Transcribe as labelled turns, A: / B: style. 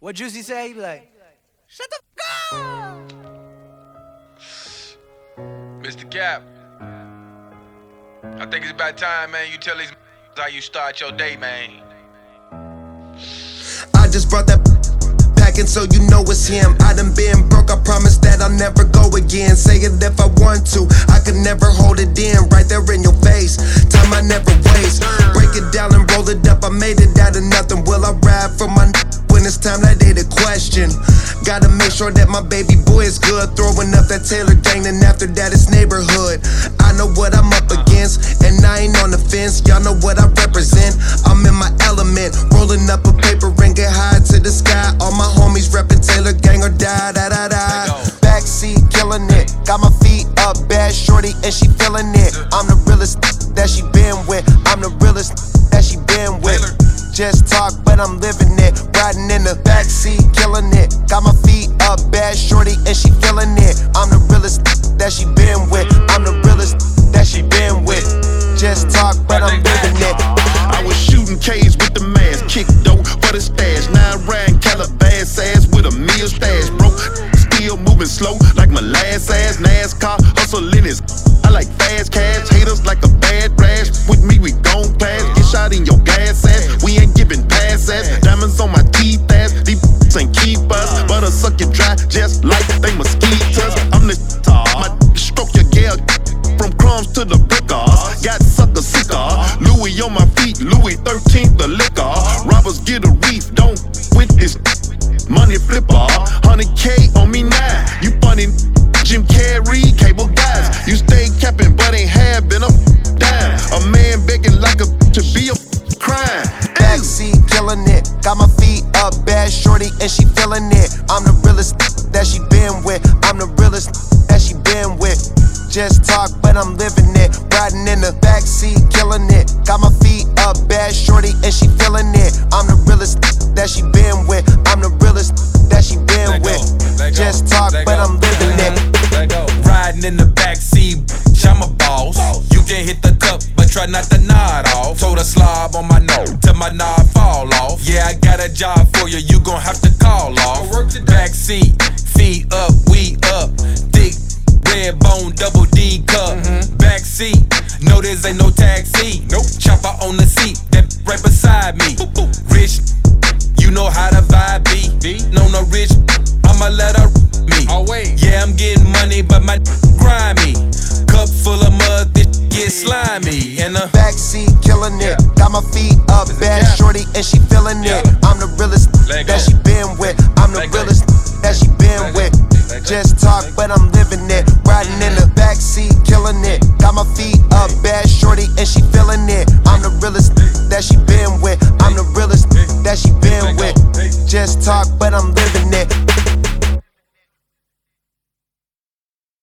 A: What Juicy say? He be like, shut the f up.
B: Mr. Cap. I think it's about time, man. You tell these how you start your day, man.
C: I just brought that packing so you know it's him. I done been broke, I promise that I'll never go again. Say it if I want to, I could never hold it in. Right there in your face, time I never waste. Break it down and roll it up, I made it out of nothing. Will I ride for my when it's time that they the question? Gotta make sure that my baby boy is good. Throwing up that Taylor gang, and after that it's neighborhood. I know what I'm up against, and I ain't on the fence. Y'all know what I represent. I'm in my element, rolling up a paper and get high to the sky. All my homies reppin' Taylor gang or die, da da da. Backseat killing it, got my feet up, bad shorty, and she feeling it. I'm the realest that she been with. I'm the realest Just talk, but I'm living it. Riding in the backseat, killing it. Got my feet up, bad shorty, and she feeling it. I'm the realest that she been with. I'm the realest that she been with. Just talk, but I'm living it.
D: I was shooting K's with the mask, kick dope for the stash. Nine rand Calabas ass with a meal stash, bro. Still moving slow like my last ass. NASCAR hustling is. On my feet, Louis 13th the liquor. Robbers get a reef, don't with this money flipper. 100k on me now. You funny, Jim Carrey, cable guys. You stay capping, but ain't having a dime. A man begging like a to be a crime.
C: Backseat killing it. Got my feet up, bad shorty, and she feeling it. I'm the realest that she been with. I'm the realest Just talk, but I'm living it. Riding in the backseat, killing it. Got my feet up, bad shorty, and she feeling it. I'm the realest that she been with. I'm the realest that she been with. Just talk, but I'm living it.
E: Riding in the backseat, I'm a boss. You can hit the cup, but try not to nod off. Told a slob on my nose till my knob fall off. Yeah, I got a job for you, you gon' have to call off. Backseat, D cup. Backseat, no, this ain't no taxi. Nope. Chopper on the seat, that right beside me. Rich, you know how the vibe be. No, no rich, I'ma let her me. Yeah, I'm getting money, but my grimy. Cup full of mud, this get slimy. And uh,
C: Backseat killing it. Got my feet up, bad shorty, and she feeling it. I'm the realest that she been with. I'm the realest that she been with. Just talk, but I'm realest that she been with. I'm the realest that she been with. Just talk, but I'm living